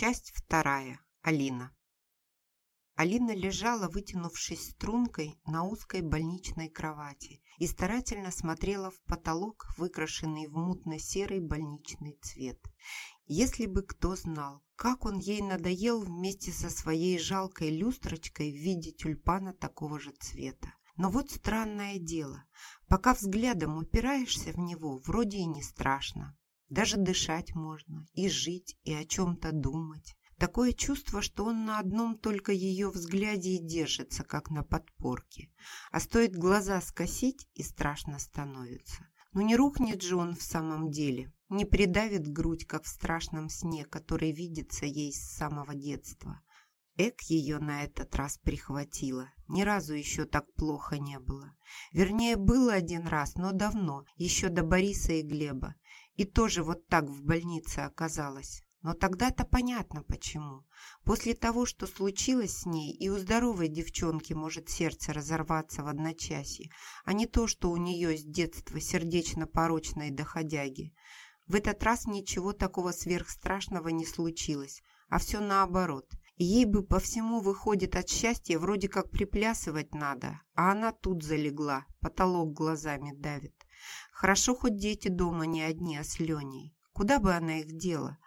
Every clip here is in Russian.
Часть вторая. Алина. Алина лежала, вытянувшись стрункой на узкой больничной кровати и старательно смотрела в потолок, выкрашенный в мутно-серый больничный цвет. Если бы кто знал, как он ей надоел вместе со своей жалкой люстрочкой в виде тюльпана такого же цвета. Но вот странное дело, пока взглядом упираешься в него, вроде и не страшно. Даже дышать можно, и жить, и о чем-то думать. Такое чувство, что он на одном только ее взгляде и держится, как на подпорке. А стоит глаза скосить, и страшно становится. Но не рухнет же он в самом деле, не придавит грудь, как в страшном сне, который видится ей с самого детства. Эк ее на этот раз прихватило. Ни разу еще так плохо не было. Вернее, было один раз, но давно, еще до Бориса и Глеба. И тоже вот так в больнице оказалась. Но тогда-то понятно почему. После того, что случилось с ней, и у здоровой девчонки может сердце разорваться в одночасье, а не то, что у нее с детства сердечно-порочной доходяги. В этот раз ничего такого сверхстрашного не случилось, а все наоборот. Ей бы по всему выходит от счастья вроде как приплясывать надо, а она тут залегла, потолок глазами давит. Хорошо, хоть дети дома не одни, а с Леней. Куда бы она их дела?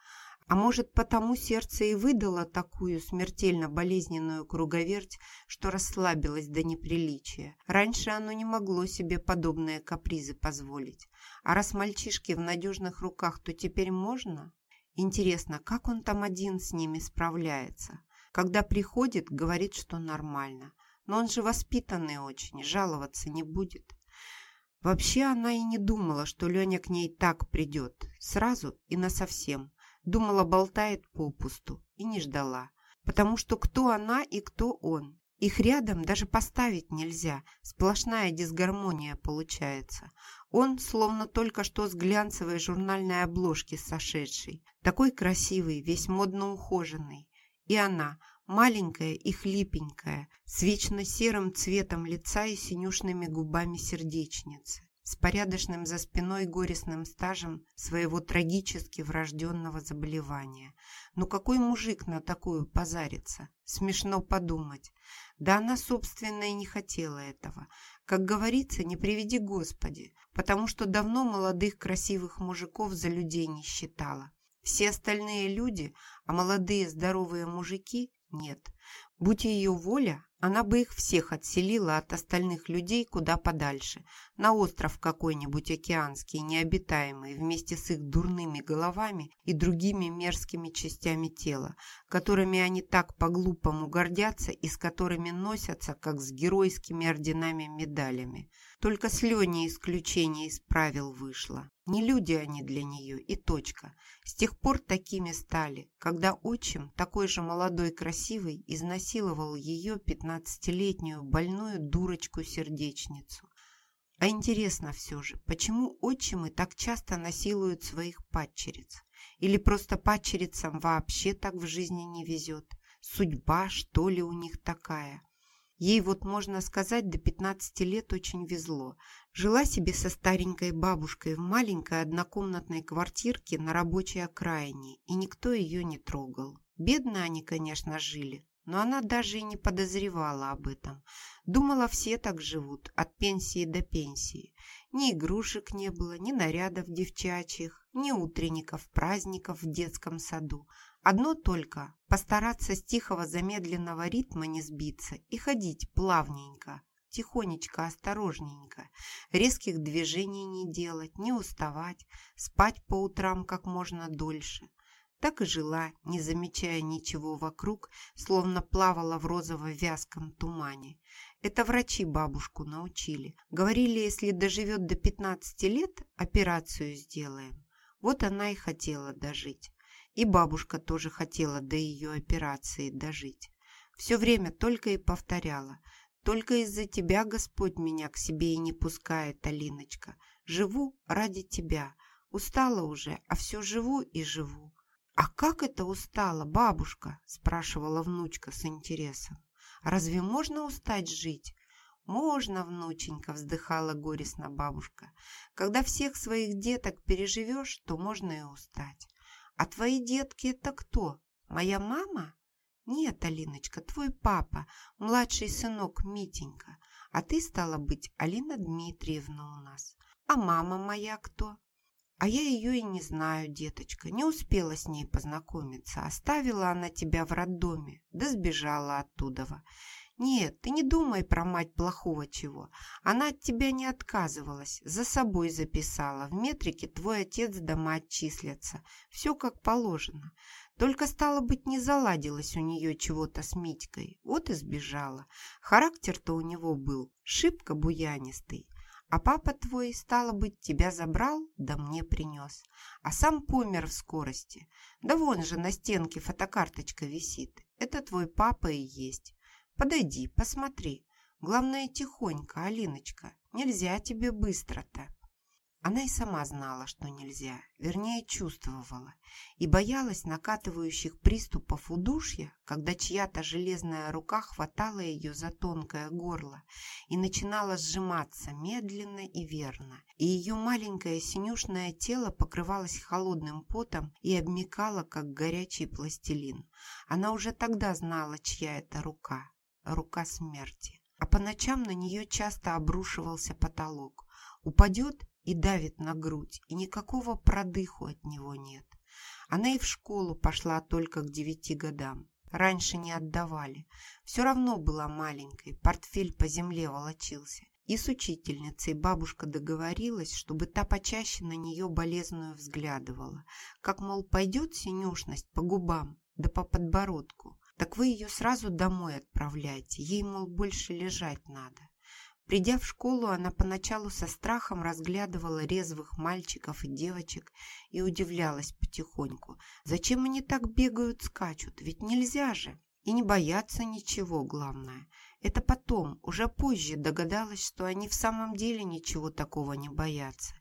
А может, потому сердце и выдало такую смертельно болезненную круговерть, что расслабилось до неприличия. Раньше оно не могло себе подобные капризы позволить. А раз мальчишки в надежных руках, то теперь можно? Интересно, как он там один с ними справляется? Когда приходит, говорит, что нормально. Но он же воспитанный очень, жаловаться не будет. Вообще она и не думала, что Леня к ней так придет. Сразу и насовсем. Думала, болтает попусту. И не ждала. Потому что кто она и кто он. Их рядом даже поставить нельзя. Сплошная дисгармония получается. Он словно только что с глянцевой журнальной обложки сошедший. Такой красивый, весь модно ухоженный. И она, маленькая и хлипенькая, с вечно серым цветом лица и синюшными губами сердечницы, с порядочным за спиной горестным стажем своего трагически врожденного заболевания. Ну какой мужик на такую позарится? Смешно подумать. Да она, собственно, и не хотела этого. Как говорится, не приведи Господи, потому что давно молодых красивых мужиков за людей не считала. Все остальные люди, а молодые здоровые мужики нет. Будь ее воля, она бы их всех отселила от остальных людей куда подальше, на остров какой-нибудь океанский, необитаемый, вместе с их дурными головами и другими мерзкими частями тела, которыми они так по-глупому гордятся и с которыми носятся, как с геройскими орденами-медалями. Только с Леней исключение из правил вышло. Не люди они для нее, и точка. С тех пор такими стали, когда отчим, такой же молодой красивый, изнасиловал ее пятнадцатилетнюю больную дурочку-сердечницу. А интересно все же, почему отчимы так часто насилуют своих падчериц? Или просто падчерицам вообще так в жизни не везет? Судьба, что ли, у них такая? Ей вот, можно сказать, до 15 лет очень везло. Жила себе со старенькой бабушкой в маленькой однокомнатной квартирке на рабочей окраине, и никто ее не трогал. Бедно они, конечно, жили, но она даже и не подозревала об этом. Думала, все так живут, от пенсии до пенсии. Ни игрушек не было, ни нарядов девчачьих, ни утренников, праздников в детском саду. Одно только – постараться с тихого замедленного ритма не сбиться и ходить плавненько, тихонечко, осторожненько, резких движений не делать, не уставать, спать по утрам как можно дольше. Так и жила, не замечая ничего вокруг, словно плавала в розово-вязком тумане. Это врачи бабушку научили. Говорили, если доживет до 15 лет, операцию сделаем. Вот она и хотела дожить. И бабушка тоже хотела до ее операции дожить. Все время только и повторяла. Только из-за тебя Господь меня к себе и не пускает, Алиночка. Живу ради тебя. Устала уже, а все живу и живу. «А как это устала, бабушка?» – спрашивала внучка с интересом. «Разве можно устать жить?» «Можно, внученька», – вздыхала горестно бабушка. «Когда всех своих деток переживешь, то можно и устать. «А твои детки это кто?» Моя мама? Нет, Алиночка, твой папа, младший сынок Митенька. А ты, стала быть, Алина Дмитриевна у нас. А мама моя кто? А я ее и не знаю, деточка. Не успела с ней познакомиться. Оставила она тебя в роддоме, да сбежала оттуда. Нет, ты не думай про мать плохого чего. Она от тебя не отказывалась, за собой записала. В метрике твой отец да мать числятся. Все как положено. Только, стало быть, не заладилось у нее чего-то с Митькой. Вот и сбежала. Характер-то у него был шибко буянистый. А папа твой, стало быть, тебя забрал, да мне принес. А сам помер в скорости. Да вон же на стенке фотокарточка висит. Это твой папа и есть. Подойди, посмотри. Главное, тихонько, Алиночка. Нельзя тебе быстро-то. Она и сама знала, что нельзя, вернее, чувствовала, и боялась накатывающих приступов удушья, когда чья-то железная рука хватала ее за тонкое горло и начинала сжиматься медленно и верно, и ее маленькое синюшное тело покрывалось холодным потом и обмекало, как горячий пластилин. Она уже тогда знала, чья это рука, рука смерти. А по ночам на нее часто обрушивался потолок. Упадет и давит на грудь, и никакого продыху от него нет. Она и в школу пошла только к девяти годам. Раньше не отдавали. Все равно была маленькой, портфель по земле волочился. И с учительницей бабушка договорилась, чтобы та почаще на нее болезную взглядывала. Как, мол, пойдет синюшность по губам, да по подбородку, так вы ее сразу домой отправляйте, ей, мол, больше лежать надо. Придя в школу, она поначалу со страхом разглядывала резвых мальчиков и девочек и удивлялась потихоньку. Зачем они так бегают, скачут? Ведь нельзя же. И не бояться ничего, главное. Это потом, уже позже догадалась, что они в самом деле ничего такого не боятся.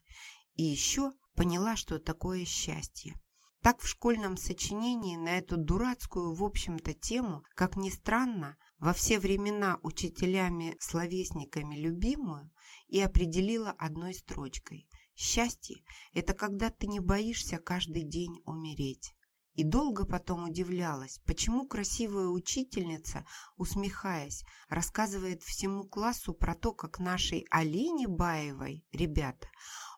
И еще поняла, что такое счастье. Так в школьном сочинении на эту дурацкую, в общем-то, тему, как ни странно, во все времена учителями-словесниками любимую и определила одной строчкой. Счастье – это когда ты не боишься каждый день умереть. И долго потом удивлялась, почему красивая учительница, усмехаясь, рассказывает всему классу про то, как нашей Алине Баевой, ребята,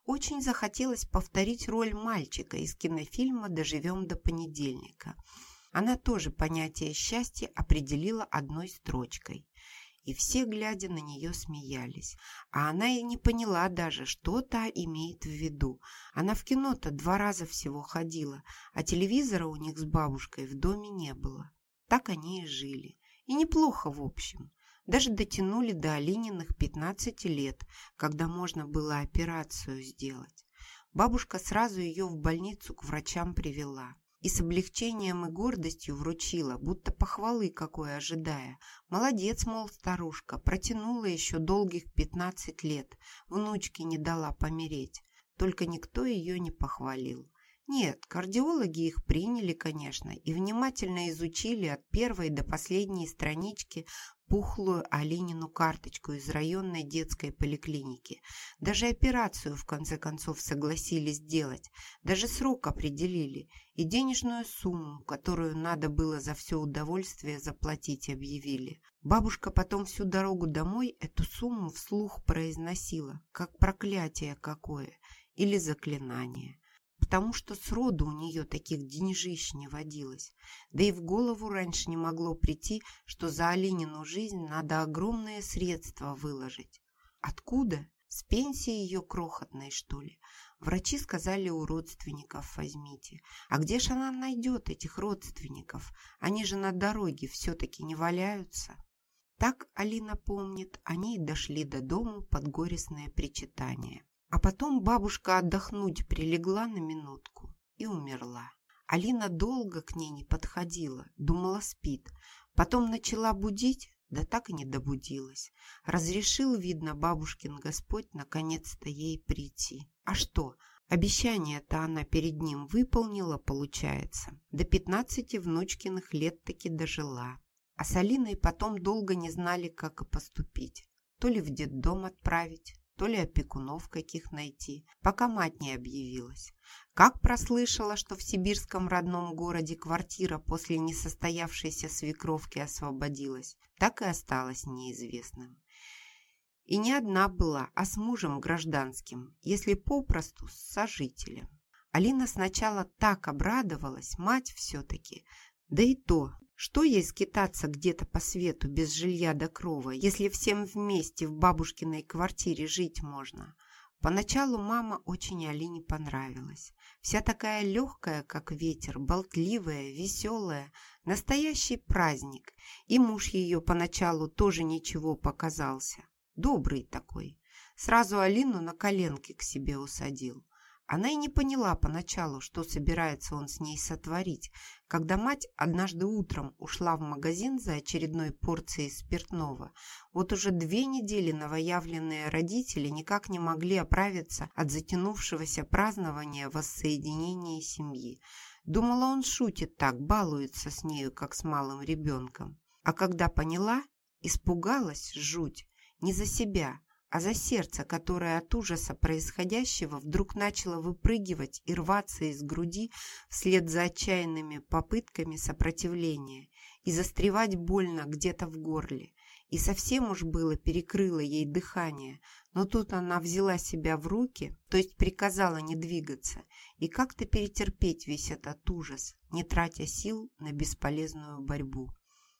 очень захотелось повторить роль мальчика из кинофильма «Доживем до понедельника». Она тоже понятие счастья определила одной строчкой. И все, глядя на нее, смеялись. А она и не поняла даже, что та имеет в виду. Она в кино-то два раза всего ходила, а телевизора у них с бабушкой в доме не было. Так они и жили. И неплохо, в общем. Даже дотянули до Алининых 15 лет, когда можно было операцию сделать. Бабушка сразу ее в больницу к врачам привела. И с облегчением и гордостью вручила, будто похвалы какой ожидая. Молодец, мол, старушка, протянула еще долгих 15 лет, внучке не дала помереть. Только никто ее не похвалил. Нет, кардиологи их приняли, конечно, и внимательно изучили от первой до последней странички пухлую Алинину карточку из районной детской поликлиники. Даже операцию, в конце концов, согласились делать. Даже срок определили. И денежную сумму, которую надо было за все удовольствие заплатить, объявили. Бабушка потом всю дорогу домой эту сумму вслух произносила, как проклятие какое или заклинание потому что сроду у нее таких деньжищ не водилось. Да и в голову раньше не могло прийти, что за Алинину жизнь надо огромные средства выложить. Откуда? С пенсии ее крохотной, что ли? Врачи сказали, у родственников возьмите. А где же она найдет этих родственников? Они же на дороге все-таки не валяются. Так Алина помнит, они и дошли до дому под горестное причитание. А потом бабушка отдохнуть прилегла на минутку и умерла. Алина долго к ней не подходила, думала спит. Потом начала будить, да так и не добудилась. Разрешил, видно, бабушкин Господь наконец-то ей прийти. А что, обещание-то она перед ним выполнила, получается. До пятнадцати внучкиных лет таки дожила. А с Алиной потом долго не знали, как и поступить. То ли в детдом отправить, то ли опекунов каких найти, пока мать не объявилась. Как прослышала, что в сибирском родном городе квартира после несостоявшейся свекровки освободилась, так и осталось неизвестным. И не одна была, а с мужем гражданским, если попросту с сожителем. Алина сначала так обрадовалась, мать все-таки, да и то, что ей скитаться где-то по свету без жилья до крова, если всем вместе в бабушкиной квартире жить можно? Поначалу мама очень Алине понравилась. Вся такая легкая, как ветер, болтливая, веселая, настоящий праздник. И муж ее поначалу тоже ничего показался. Добрый такой. Сразу Алину на коленки к себе усадил. Она и не поняла поначалу, что собирается он с ней сотворить, когда мать однажды утром ушла в магазин за очередной порцией спиртного. Вот уже две недели новоявленные родители никак не могли оправиться от затянувшегося празднования воссоединения семьи. Думала, он шутит так, балуется с нею, как с малым ребенком. А когда поняла, испугалась жуть. Не за себя, а за сердце, которое от ужаса происходящего вдруг начало выпрыгивать и рваться из груди вслед за отчаянными попытками сопротивления и застревать больно где-то в горле. И совсем уж было перекрыло ей дыхание, но тут она взяла себя в руки, то есть приказала не двигаться, и как-то перетерпеть весь этот ужас, не тратя сил на бесполезную борьбу.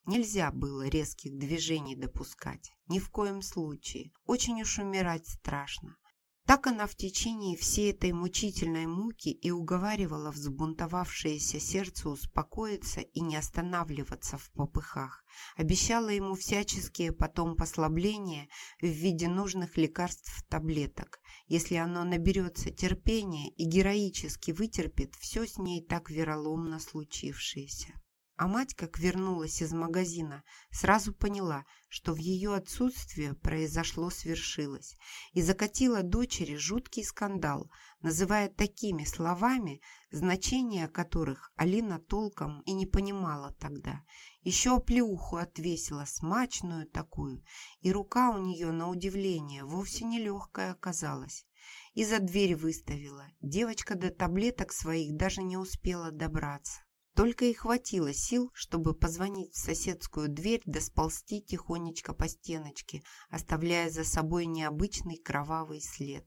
Нельзя было резких движений допускать. Ни в коем случае. Очень уж умирать страшно. Так она в течение всей этой мучительной муки и уговаривала взбунтовавшееся сердце успокоиться и не останавливаться в попыхах. Обещала ему всяческие потом послабления в виде нужных лекарств таблеток, если оно наберется терпения и героически вытерпит все с ней так вероломно случившееся. А мать, как вернулась из магазина, сразу поняла, что в ее отсутствие произошло свершилось, и закатила дочери жуткий скандал, называя такими словами, значения которых Алина толком и не понимала тогда. Еще оплеуху отвесила, смачную такую, и рука у нее, на удивление, вовсе не легкая оказалась. И за дверь выставила. Девочка до таблеток своих даже не успела добраться. Только и хватило сил, чтобы позвонить в соседскую дверь да сползти тихонечко по стеночке, оставляя за собой необычный кровавый след.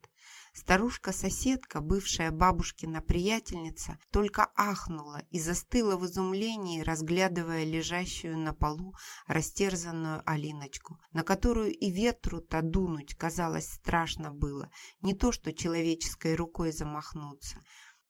Старушка-соседка, бывшая бабушкина приятельница, только ахнула и застыла в изумлении, разглядывая лежащую на полу растерзанную Алиночку, на которую и ветру-то дунуть, казалось, страшно было, не то что человеческой рукой замахнуться.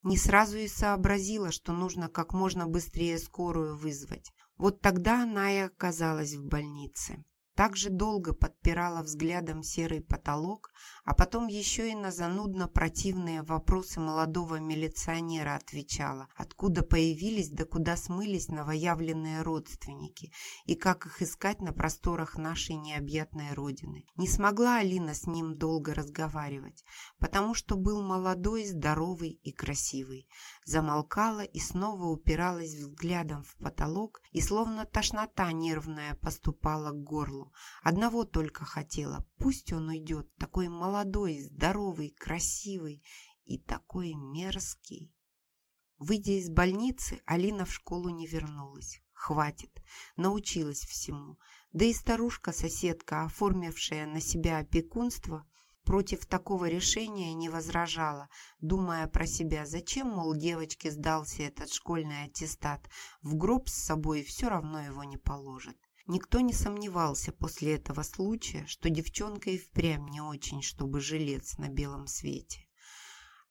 Не сразу и сообразила, что нужно как можно быстрее скорую вызвать. Вот тогда она и оказалась в больнице так же долго подпирала взглядом серый потолок, а потом еще и на занудно противные вопросы молодого милиционера отвечала, откуда появились да куда смылись новоявленные родственники и как их искать на просторах нашей необъятной родины. Не смогла Алина с ним долго разговаривать, потому что был молодой, здоровый и красивый. Замолкала и снова упиралась взглядом в потолок, и словно тошнота нервная поступала к горлу. Одного только хотела. Пусть он уйдет, такой молодой, здоровый, красивый и такой мерзкий. Выйдя из больницы, Алина в школу не вернулась. Хватит, научилась всему. Да и старушка-соседка, оформившая на себя опекунство, против такого решения не возражала, думая про себя, зачем, мол, девочке сдался этот школьный аттестат, в гроб с собой все равно его не положат. Никто не сомневался после этого случая, что девчонка и впрямь не очень, чтобы жилец на белом свете.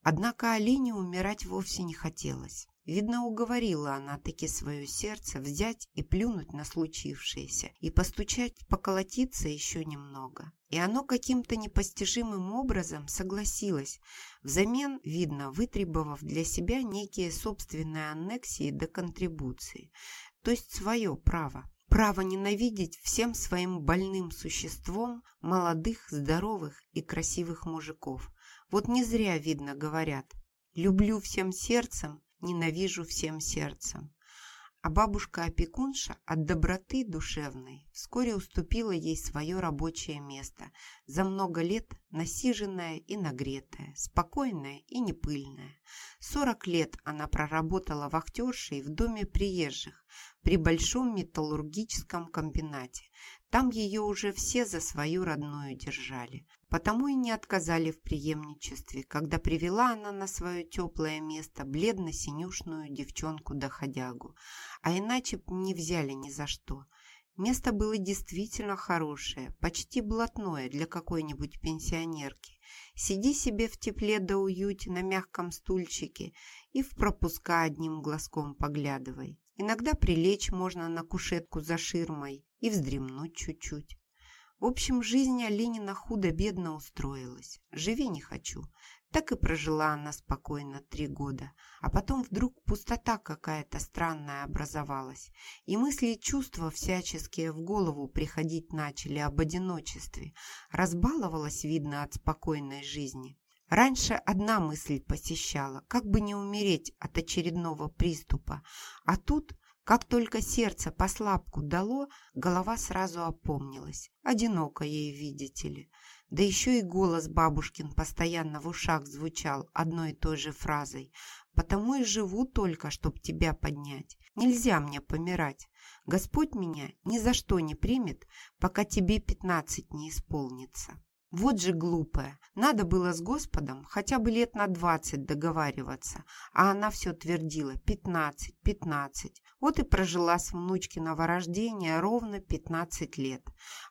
Однако Алине умирать вовсе не хотелось. Видно, уговорила она таки свое сердце взять и плюнуть на случившееся, и постучать, поколотиться еще немного. И оно каким-то непостижимым образом согласилось, взамен, видно, вытребовав для себя некие собственные аннексии до контрибуции, то есть свое право право ненавидеть всем своим больным существом молодых, здоровых и красивых мужиков. Вот не зря, видно, говорят «люблю всем сердцем, ненавижу всем сердцем». А бабушка-опекунша от доброты душевной вскоре уступила ей свое рабочее место, за много лет насиженное и нагретое, спокойное и непыльное. Сорок лет она проработала вахтершей в доме приезжих при большом металлургическом комбинате. Там ее уже все за свою родную держали. Потому и не отказали в преемничестве, когда привела она на свое теплое место бледно-синюшную девчонку-доходягу. А иначе не взяли ни за что. Место было действительно хорошее, почти блатное для какой-нибудь пенсионерки. Сиди себе в тепле да уюте на мягком стульчике и в пропуска одним глазком поглядывай. Иногда прилечь можно на кушетку за ширмой и вздремнуть чуть-чуть. В общем, жизнь Алинина худо-бедно устроилась. Живи не хочу. Так и прожила она спокойно три года. А потом вдруг пустота какая-то странная образовалась. И мысли и чувства всяческие в голову приходить начали об одиночестве. Разбаловалась, видно, от спокойной жизни. Раньше одна мысль посещала, как бы не умереть от очередного приступа. А тут как только сердце по слабку дало, голова сразу опомнилась. Одиноко ей, видите ли. Да еще и голос бабушкин постоянно в ушах звучал одной и той же фразой. «Потому и живу только, чтоб тебя поднять. Нельзя мне помирать. Господь меня ни за что не примет, пока тебе пятнадцать не исполнится». Вот же глупая. Надо было с Господом хотя бы лет на двадцать договариваться, а она все твердила пятнадцать, пятнадцать. Вот и прожила с внучкиного рождения ровно пятнадцать лет.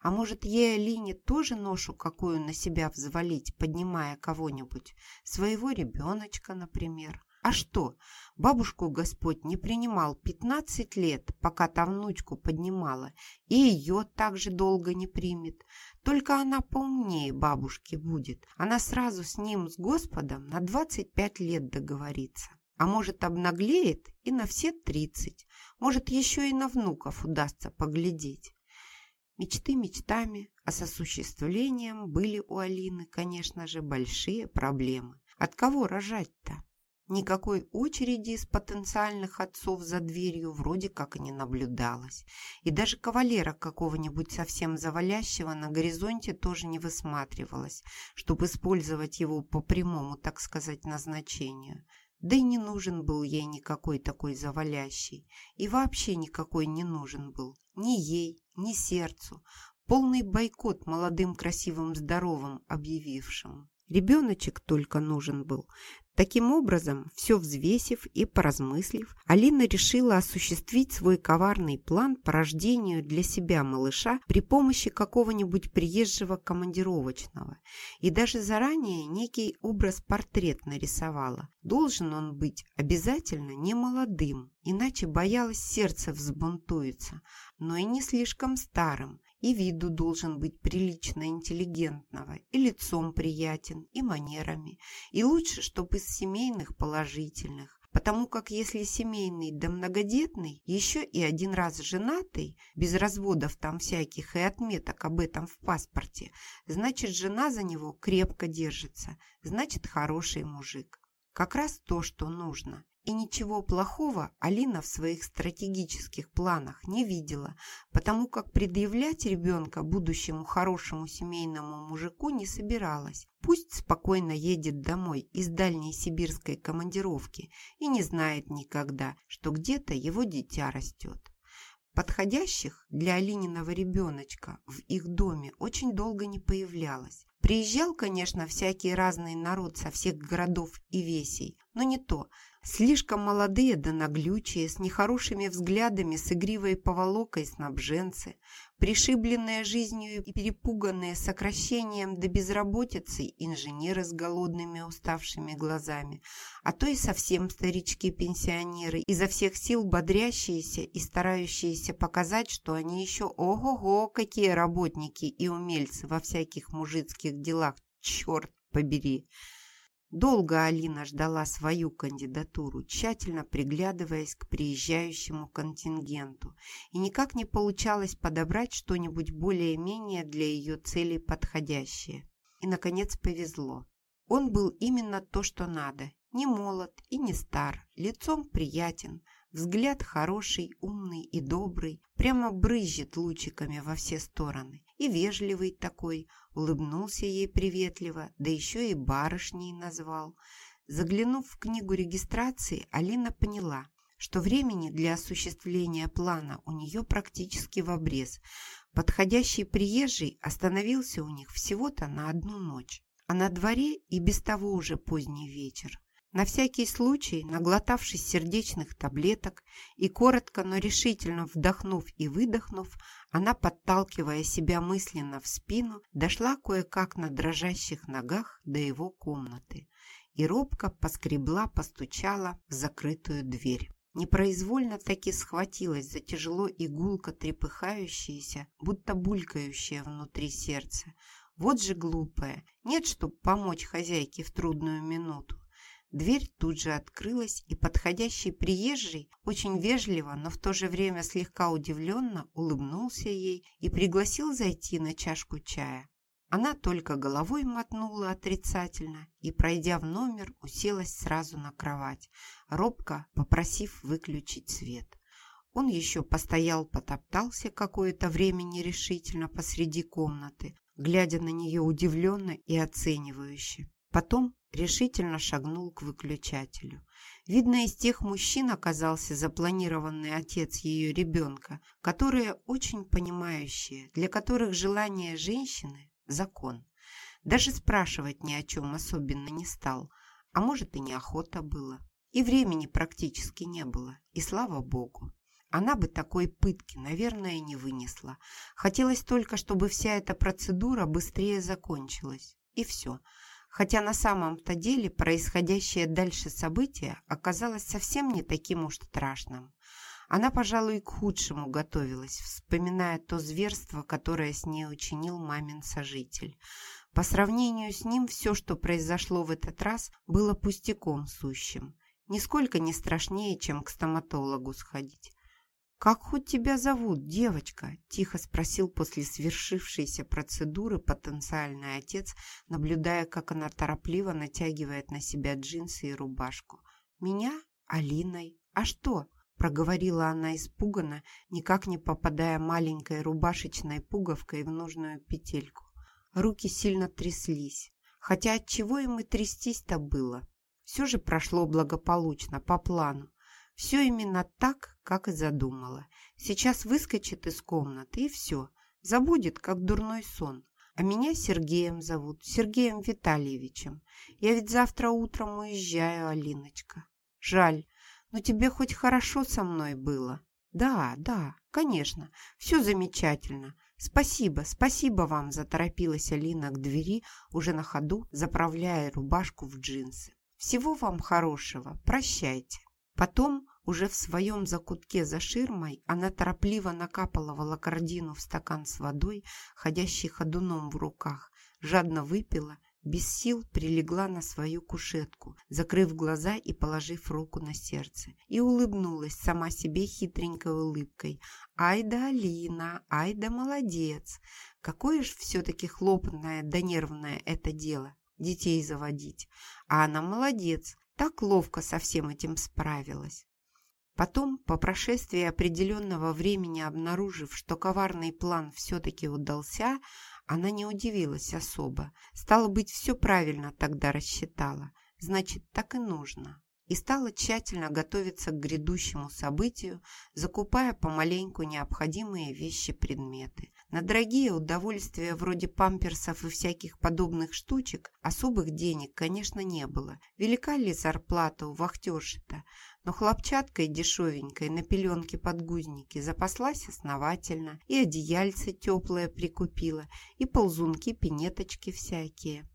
А может, ей Алине тоже ношу какую на себя взвалить, поднимая кого-нибудь? Своего ребеночка, например. А что, бабушку Господь не принимал 15 лет, пока та внучку поднимала, и ее так же долго не примет. Только она поумнее бабушки будет. Она сразу с ним, с Господом, на 25 лет договорится. А может, обнаглеет и на все 30. Может, еще и на внуков удастся поглядеть. Мечты мечтами, а с осуществлением были у Алины, конечно же, большие проблемы. От кого рожать-то? Никакой очереди из потенциальных отцов за дверью вроде как и не наблюдалось. И даже кавалера какого-нибудь совсем завалящего на горизонте тоже не высматривалось, чтобы использовать его по прямому, так сказать, назначению. Да и не нужен был ей никакой такой завалящий. И вообще никакой не нужен был. Ни ей, ни сердцу. Полный бойкот молодым, красивым, здоровым объявившим. Ребеночек только нужен был. Таким образом, все взвесив и поразмыслив, Алина решила осуществить свой коварный план по рождению для себя малыша при помощи какого-нибудь приезжего командировочного. И даже заранее некий образ-портрет нарисовала. Должен он быть обязательно не молодым, иначе боялась сердце взбунтуется, но и не слишком старым, и виду должен быть прилично интеллигентного, и лицом приятен, и манерами. И лучше, чтобы из семейных положительных, потому как если семейный да многодетный, еще и один раз женатый, без разводов там всяких и отметок об этом в паспорте, значит, жена за него крепко держится, значит, хороший мужик. Как раз то, что нужно. И ничего плохого Алина в своих стратегических планах не видела, потому как предъявлять ребенка будущему хорошему семейному мужику не собиралась. Пусть спокойно едет домой из дальней сибирской командировки и не знает никогда, что где-то его дитя растет. Подходящих для Алининого ребеночка в их доме очень долго не появлялось. Приезжал, конечно, всякий разный народ со всех городов и весей, но не то. Слишком молодые да наглючие, с нехорошими взглядами, с игривой поволокой снабженцы, пришибленные жизнью и перепуганные сокращением до безработицы инженеры с голодными уставшими глазами, а то и совсем старички-пенсионеры, изо всех сил бодрящиеся и старающиеся показать, что они еще ого-го, какие работники и умельцы во всяких мужицких делах, черт побери. Долго Алина ждала свою кандидатуру, тщательно приглядываясь к приезжающему контингенту, и никак не получалось подобрать что-нибудь более-менее для ее целей подходящее. И, наконец, повезло. Он был именно то, что надо. Не молод и не стар, лицом приятен, Взгляд хороший, умный и добрый, прямо брызжет лучиками во все стороны. И вежливый такой, улыбнулся ей приветливо, да еще и барышней назвал. Заглянув в книгу регистрации, Алина поняла, что времени для осуществления плана у нее практически в обрез. Подходящий приезжий остановился у них всего-то на одну ночь, а на дворе и без того уже поздний вечер. На всякий случай, наглотавшись сердечных таблеток и коротко, но решительно вдохнув и выдохнув, она, подталкивая себя мысленно в спину, дошла кое-как на дрожащих ногах до его комнаты и робко поскребла, постучала в закрытую дверь. Непроизвольно таки схватилась за тяжело игулка трепыхающееся, будто булькающее внутри сердца. Вот же глупая, нет, чтоб помочь хозяйке в трудную минуту. Дверь тут же открылась, и подходящий приезжий очень вежливо, но в то же время слегка удивленно улыбнулся ей и пригласил зайти на чашку чая. Она только головой мотнула отрицательно и, пройдя в номер, уселась сразу на кровать, робко попросив выключить свет. Он еще постоял, потоптался какое-то время нерешительно посреди комнаты, глядя на нее удивленно и оценивающе. Потом решительно шагнул к выключателю. Видно, из тех мужчин оказался запланированный отец ее ребенка, которые очень понимающие, для которых желание женщины закон. Даже спрашивать ни о чем особенно не стал, а может и неохота было. И времени практически не было, и слава богу. Она бы такой пытки, наверное, не вынесла. Хотелось только, чтобы вся эта процедура быстрее закончилась. И все. Хотя на самом-то деле происходящее дальше событие оказалось совсем не таким уж страшным. Она, пожалуй, к худшему готовилась, вспоминая то зверство, которое с ней учинил мамин сожитель. По сравнению с ним все, что произошло в этот раз, было пустяком сущим. Нисколько не страшнее, чем к стоматологу сходить. «Как хоть тебя зовут, девочка?» – тихо спросил после свершившейся процедуры потенциальный отец, наблюдая, как она торопливо натягивает на себя джинсы и рубашку. «Меня? Алиной. А что?» проговорила она испуганно, никак не попадая маленькой рубашечной пуговкой в нужную петельку. Руки сильно тряслись, хотя от чего им и трястись-то было. Все же прошло благополучно, по плану. Все именно так, как и задумала. Сейчас выскочит из комнаты и все, забудет, как дурной сон. А меня Сергеем зовут, Сергеем Витальевичем. Я ведь завтра утром уезжаю, Алиночка. Жаль, но тебе хоть хорошо со мной было?» «Да, да, конечно, все замечательно. Спасибо, спасибо вам», – заторопилась Алина к двери, уже на ходу заправляя рубашку в джинсы. «Всего вам хорошего, прощайте». Потом, уже в своем закутке за ширмой, она торопливо накапала волокордину в стакан с водой, ходящий ходуном в руках, жадно выпила без сил прилегла на свою кушетку, закрыв глаза и положив руку на сердце. И улыбнулась сама себе хитренькой улыбкой. «Ай да Алина, ай да молодец! Какое ж все-таки хлопотное да нервное это дело – детей заводить! А она молодец, так ловко со всем этим справилась!» Потом, по прошествии определенного времени обнаружив, что коварный план все-таки удался, она не удивилась особо. Стало быть, все правильно тогда рассчитала. Значит, так и нужно. И стала тщательно готовиться к грядущему событию, закупая помаленьку необходимые вещи-предметы. На дорогие удовольствия вроде памперсов и всяких подобных штучек особых денег, конечно, не было. Велика ли зарплата у вахтерши-то? но хлопчаткой дешевенькой на пеленке-подгузники запаслась основательно, и одеяльце теплое прикупила, и ползунки-пинеточки всякие.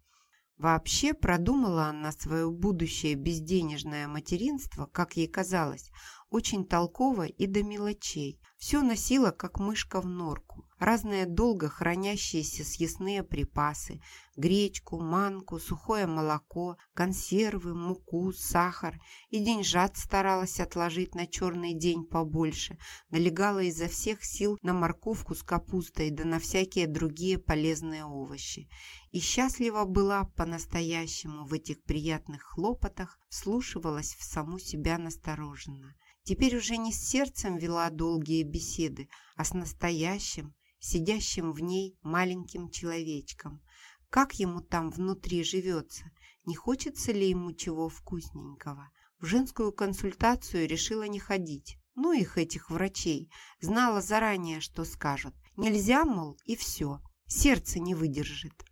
Вообще продумала она свое будущее безденежное материнство, как ей казалось, очень толково и до мелочей. Все носила, как мышка в норку разные долго хранящиеся съестные припасы, гречку, манку, сухое молоко, консервы, муку, сахар. И деньжат старалась отложить на черный день побольше, налегала изо всех сил на морковку с капустой да на всякие другие полезные овощи. И счастлива была по-настоящему в этих приятных хлопотах, вслушивалась в саму себя настороженно. Теперь уже не с сердцем вела долгие беседы, а с настоящим, сидящим в ней маленьким человечком. Как ему там внутри живется? Не хочется ли ему чего вкусненького? В женскую консультацию решила не ходить. Ну их, этих врачей. Знала заранее, что скажут. Нельзя, мол, и все. Сердце не выдержит.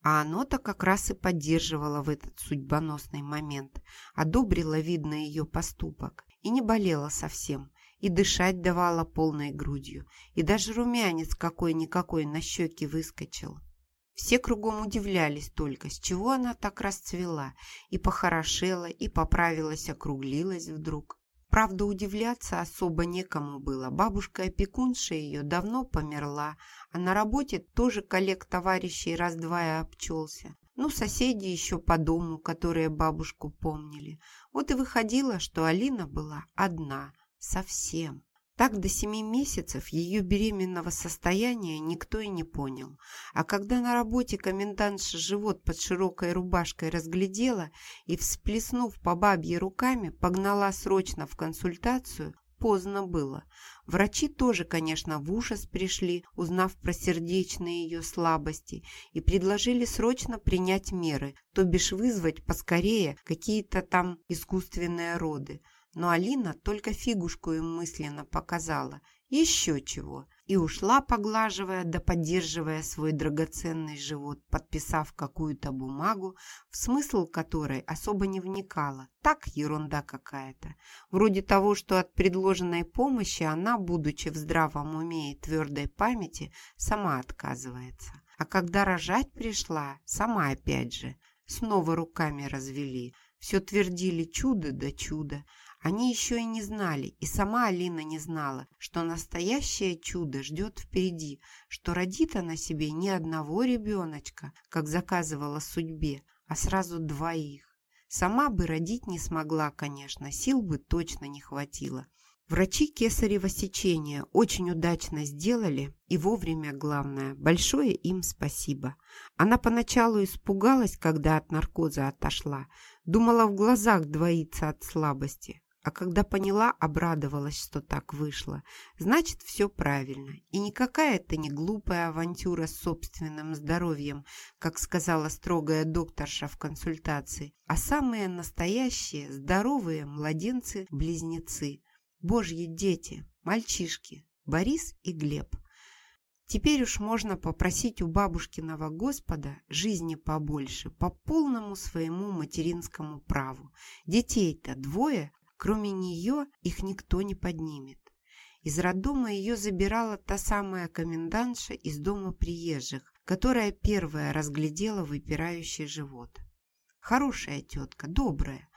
А оно-то как раз и поддерживало в этот судьбоносный момент, одобрило, видно, ее поступок и не болело совсем, и дышать давала полной грудью, и даже румянец какой-никакой на щеке выскочил. Все кругом удивлялись только, с чего она так расцвела, и похорошела, и поправилась, округлилась вдруг. Правда, удивляться особо некому было. Бабушка-опекунша ее давно померла, а на работе тоже коллег-товарищей раз-два и обчелся. Ну, соседи еще по дому, которые бабушку помнили. Вот и выходило, что Алина была одна, совсем. Так до семи месяцев ее беременного состояния никто и не понял. А когда на работе комендантша живот под широкой рубашкой разглядела и, всплеснув по бабье руками, погнала срочно в консультацию, поздно было. Врачи тоже, конечно, в ужас пришли, узнав про сердечные ее слабости, и предложили срочно принять меры, то бишь вызвать поскорее какие-то там искусственные роды. Но Алина только фигушку им мысленно показала. Еще чего. И ушла, поглаживая да поддерживая свой драгоценный живот, подписав какую-то бумагу, в смысл которой особо не вникала. Так ерунда какая-то. Вроде того, что от предложенной помощи она, будучи в здравом уме и твердой памяти, сама отказывается. А когда рожать пришла, сама опять же, снова руками развели. Все твердили чудо да чудо, они еще и не знали, и сама Алина не знала, что настоящее чудо ждет впереди, что родит она себе не одного ребеночка, как заказывала судьбе, а сразу двоих. Сама бы родить не смогла, конечно, сил бы точно не хватило. Врачи кесарево сечения очень удачно сделали, и вовремя, главное, большое им спасибо. Она поначалу испугалась, когда от наркоза отошла, думала в глазах двоится от слабости, а когда поняла, обрадовалась, что так вышло. Значит, все правильно. И никакая это не глупая авантюра с собственным здоровьем, как сказала строгая докторша в консультации, а самые настоящие, здоровые младенцы-близнецы. Божьи дети, мальчишки, Борис и Глеб. Теперь уж можно попросить у бабушкиного Господа жизни побольше, по полному своему материнскому праву. Детей-то двое, Кроме нее их никто не поднимет. Из роддома ее забирала та самая комендантша из дома приезжих, которая первая разглядела выпирающий живот. Хорошая тетка, добрая.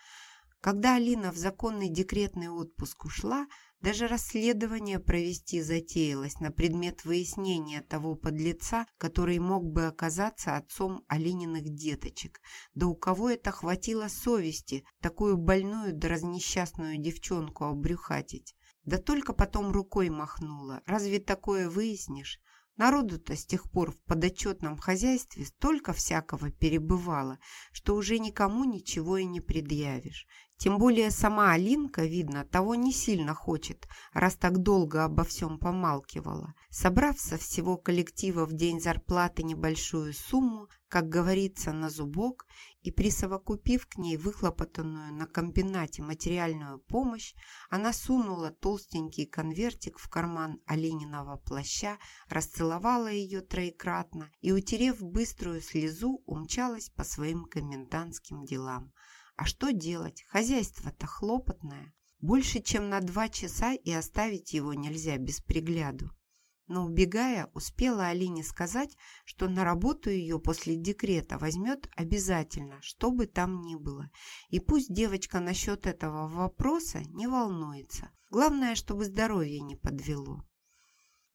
Когда Алина в законный декретный отпуск ушла, даже расследование провести затеялось на предмет выяснения того подлеца, который мог бы оказаться отцом Алининых деточек. Да у кого это хватило совести такую больную да разнесчастную девчонку обрюхатить? Да только потом рукой махнула. Разве такое выяснишь? Народу-то с тех пор в подотчетном хозяйстве столько всякого перебывало, что уже никому ничего и не предъявишь. Тем более сама Алинка, видно, того не сильно хочет, раз так долго обо всем помалкивала. Собрав со всего коллектива в день зарплаты небольшую сумму, как говорится, на зубок, и присовокупив к ней выхлопотанную на комбинате материальную помощь, она сунула толстенький конвертик в карман Алининого плаща, расцеловала ее троекратно и, утерев быструю слезу, умчалась по своим комендантским делам. А что делать? Хозяйство-то хлопотное. Больше, чем на два часа и оставить его нельзя без пригляду. Но убегая, успела Алине сказать, что на работу ее после декрета возьмет обязательно, что бы там ни было. И пусть девочка насчет этого вопроса не волнуется. Главное, чтобы здоровье не подвело.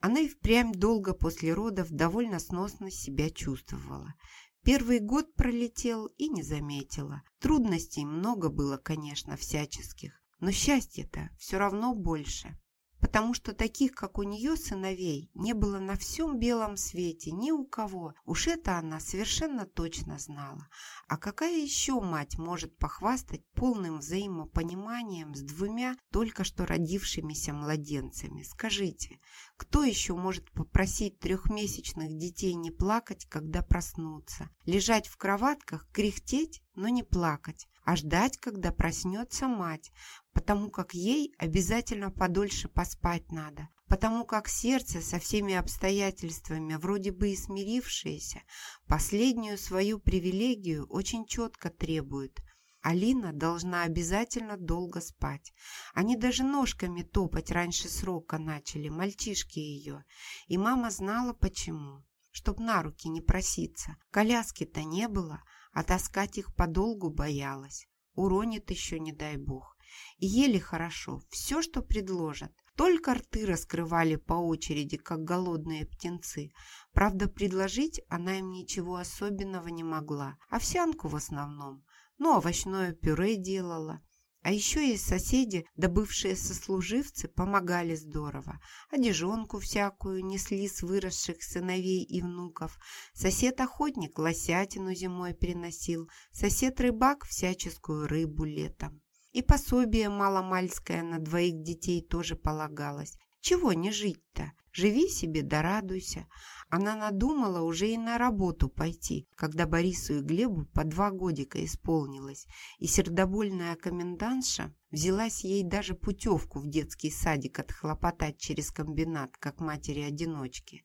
Она и впрямь долго после родов довольно сносно себя чувствовала. Первый год пролетел и не заметила. Трудностей много было, конечно, всяческих, но счастья-то все равно больше. Потому что таких, как у нее, сыновей, не было на всем белом свете ни у кого. Уж это она совершенно точно знала. А какая еще мать может похвастать полным взаимопониманием с двумя только что родившимися младенцами? Скажите, кто еще может попросить трехмесячных детей не плакать, когда проснутся? Лежать в кроватках, кряхтеть, но не плакать, а ждать, когда проснется мать, потому как ей обязательно подольше поспать надо, потому как сердце со всеми обстоятельствами, вроде бы и смирившееся, последнюю свою привилегию очень четко требует. Алина должна обязательно долго спать. Они даже ножками топать раньше срока начали, мальчишки ее. И мама знала почему. Чтоб на руки не проситься. Коляски-то не было, а таскать их подолгу боялась. Уронит еще, не дай бог. И ели хорошо, все, что предложат. Только рты раскрывали по очереди, как голодные птенцы. Правда, предложить она им ничего особенного не могла. Овсянку в основном. Ну, овощное пюре делала. А еще и соседи, да сослуживцы, помогали здорово. Одежонку всякую несли с выросших сыновей и внуков. Сосед-охотник лосятину зимой приносил. Сосед-рыбак всяческую рыбу летом. И пособие маломальское на двоих детей тоже полагалось. Чего не жить-то? Живи себе да радуйся. Она надумала уже и на работу пойти, когда Борису и Глебу по два годика исполнилось, и сердобольная комендантша взялась ей даже путевку в детский садик отхлопотать через комбинат, как матери-одиночки.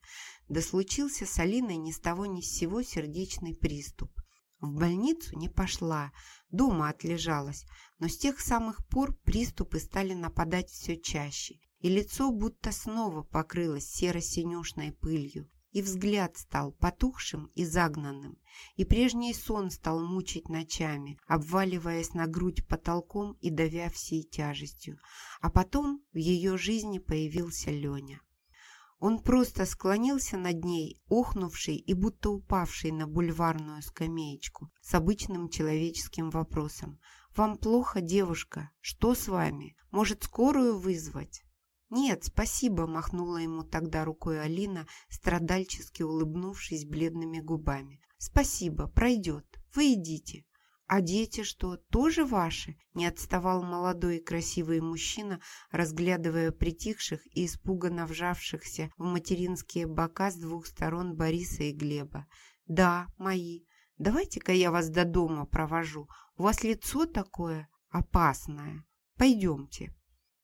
Да случился с Алиной ни с того ни с сего сердечный приступ. В больницу не пошла, дома отлежалась, но с тех самых пор приступы стали нападать все чаще, и лицо будто снова покрылось серо-синюшной пылью, и взгляд стал потухшим и загнанным, и прежний сон стал мучить ночами, обваливаясь на грудь потолком и давя всей тяжестью. А потом в ее жизни появился Леня. Он просто склонился над ней, охнувший и будто упавший на бульварную скамеечку, с обычным человеческим вопросом. «Вам плохо, девушка? Что с вами? Может, скорую вызвать?» «Нет, спасибо», – махнула ему тогда рукой Алина, страдальчески улыбнувшись бледными губами. «Спасибо, пройдет. Вы идите». «А дети что, тоже ваши?» – не отставал молодой и красивый мужчина, разглядывая притихших и испуганно вжавшихся в материнские бока с двух сторон Бориса и Глеба. «Да, мои. Давайте-ка я вас до дома провожу. У вас лицо такое опасное. Пойдемте».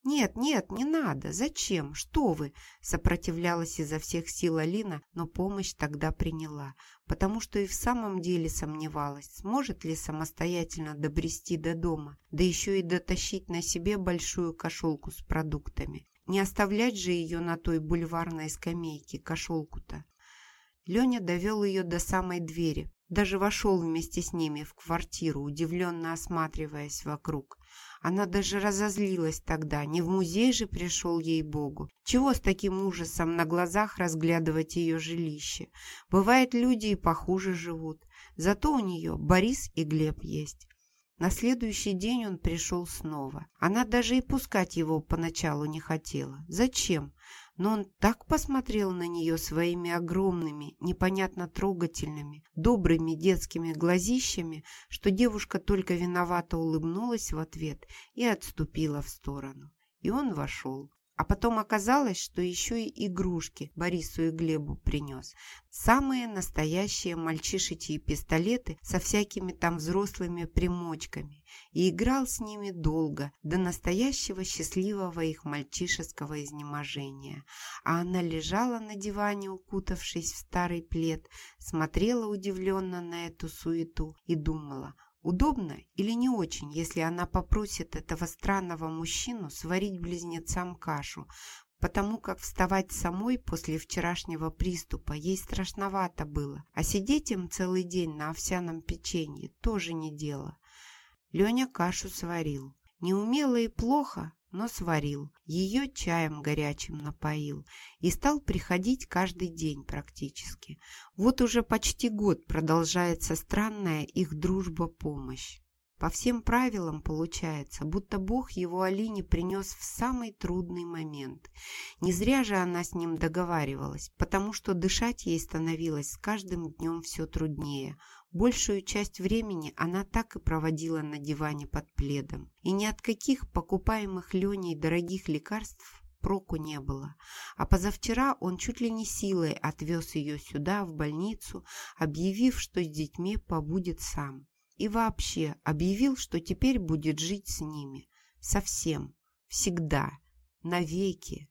«Нет, нет, не надо. Зачем? Что вы?» Сопротивлялась изо всех сил Алина, но помощь тогда приняла, потому что и в самом деле сомневалась, сможет ли самостоятельно добрести до дома, да еще и дотащить на себе большую кошелку с продуктами. Не оставлять же ее на той бульварной скамейке, кошелку-то. Леня довел ее до самой двери, даже вошел вместе с ними в квартиру, удивленно осматриваясь вокруг. Она даже разозлилась тогда, не в музей же пришел ей-богу. Чего с таким ужасом на глазах разглядывать ее жилище? Бывает, люди и похуже живут. Зато у нее Борис и Глеб есть. На следующий день он пришел снова. Она даже и пускать его поначалу не хотела. Зачем? Но он так посмотрел на нее своими огромными, непонятно трогательными, добрыми детскими глазищами, что девушка только виновато улыбнулась в ответ и отступила в сторону. И он вошел. А потом оказалось, что еще и игрушки Борису и Глебу принес. Самые настоящие мальчишечьи пистолеты со всякими там взрослыми примочками. И играл с ними долго, до настоящего счастливого их мальчишеского изнеможения. А она лежала на диване, укутавшись в старый плед, смотрела удивленно на эту суету и думала – Удобно или не очень, если она попросит этого странного мужчину сварить близнецам кашу, потому как вставать самой после вчерашнего приступа ей страшновато было, а сидеть им целый день на овсяном печенье тоже не дело. Леня кашу сварил. Неумело и плохо, но сварил, ее чаем горячим напоил и стал приходить каждый день практически. Вот уже почти год продолжается странная их дружба-помощь. По всем правилам получается, будто Бог его Алине принес в самый трудный момент. Не зря же она с ним договаривалась, потому что дышать ей становилось с каждым днем все труднее. Большую часть времени она так и проводила на диване под пледом. И ни от каких покупаемых Леней дорогих лекарств проку не было. А позавчера он чуть ли не силой отвез ее сюда, в больницу, объявив, что с детьми побудет сам. И вообще объявил, что теперь будет жить с ними. Совсем. Всегда. Навеки.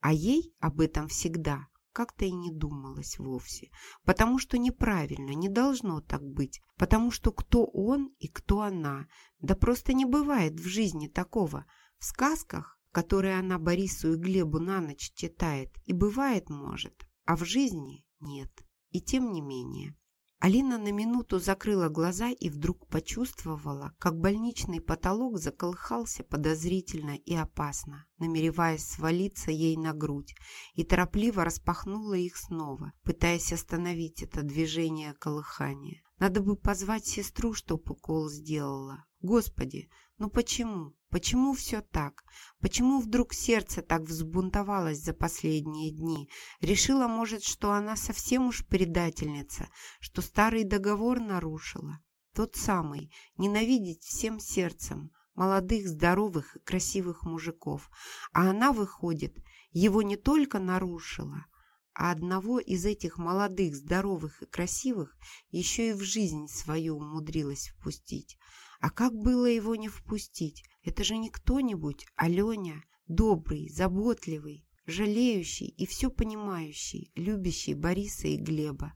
А ей об этом всегда как-то и не думалось вовсе, потому что неправильно, не должно так быть, потому что кто он и кто она, да просто не бывает в жизни такого. В сказках, которые она Борису и Глебу на ночь читает, и бывает может, а в жизни нет. И тем не менее. Алина на минуту закрыла глаза и вдруг почувствовала, как больничный потолок заколыхался подозрительно и опасно, намереваясь свалиться ей на грудь, и торопливо распахнула их снова, пытаясь остановить это движение колыхания. Надо бы позвать сестру, чтоб укол сделала. Господи, ну почему? Почему все так? Почему вдруг сердце так взбунтовалось за последние дни? Решила, может, что она совсем уж предательница, что старый договор нарушила? Тот самый, ненавидеть всем сердцем, молодых, здоровых и красивых мужиков. А она, выходит, его не только нарушила, а одного из этих молодых, здоровых и красивых еще и в жизнь свою умудрилась впустить. А как было его не впустить? Это же не кто-нибудь, а Леня, добрый, заботливый, жалеющий и все понимающий, любящий Бориса и Глеба.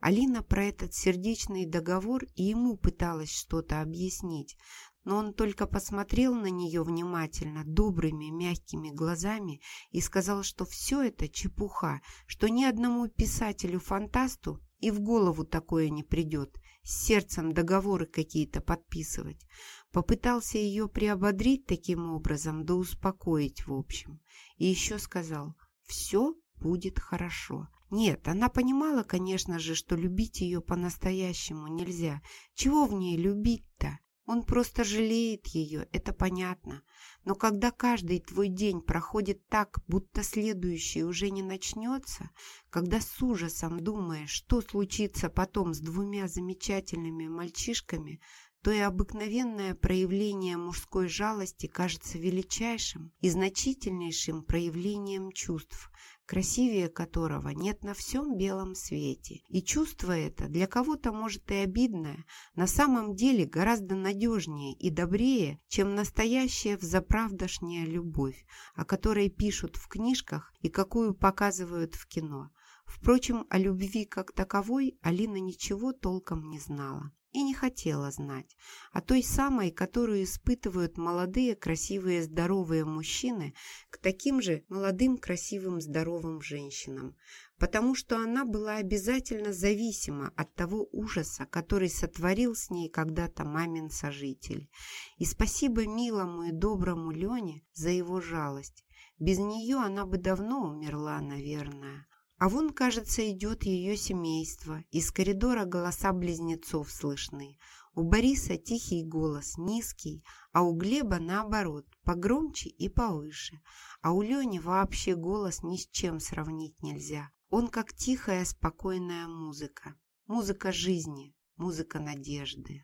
Алина про этот сердечный договор и ему пыталась что-то объяснить, но он только посмотрел на нее внимательно, добрыми, мягкими глазами и сказал, что все это чепуха, что ни одному писателю-фантасту и в голову такое не придет, с сердцем договоры какие-то подписывать. Попытался ее приободрить таким образом, да успокоить в общем. И еще сказал, все будет хорошо. Нет, она понимала, конечно же, что любить ее по-настоящему нельзя. Чего в ней любить-то? Он просто жалеет ее, это понятно. Но когда каждый твой день проходит так, будто следующий уже не начнется, когда с ужасом думаешь, что случится потом с двумя замечательными мальчишками, то и обыкновенное проявление мужской жалости кажется величайшим и значительнейшим проявлением чувств, красивее которого нет на всем белом свете. И чувство это для кого-то может и обидное, на самом деле гораздо надежнее и добрее, чем настоящая взаправдошняя любовь, о которой пишут в книжках и какую показывают в кино. Впрочем, о любви как таковой Алина ничего толком не знала и не хотела знать, о той самой, которую испытывают молодые, красивые, здоровые мужчины к таким же молодым, красивым, здоровым женщинам, потому что она была обязательно зависима от того ужаса, который сотворил с ней когда-то мамин сожитель. И спасибо милому и доброму Лене за его жалость. Без нее она бы давно умерла, наверное. А вон, кажется, идет ее семейство. Из коридора голоса близнецов слышны. У Бориса тихий голос, низкий, а у Глеба, наоборот, погромче и повыше. А у Лени вообще голос ни с чем сравнить нельзя. Он как тихая, спокойная музыка. Музыка жизни, музыка надежды.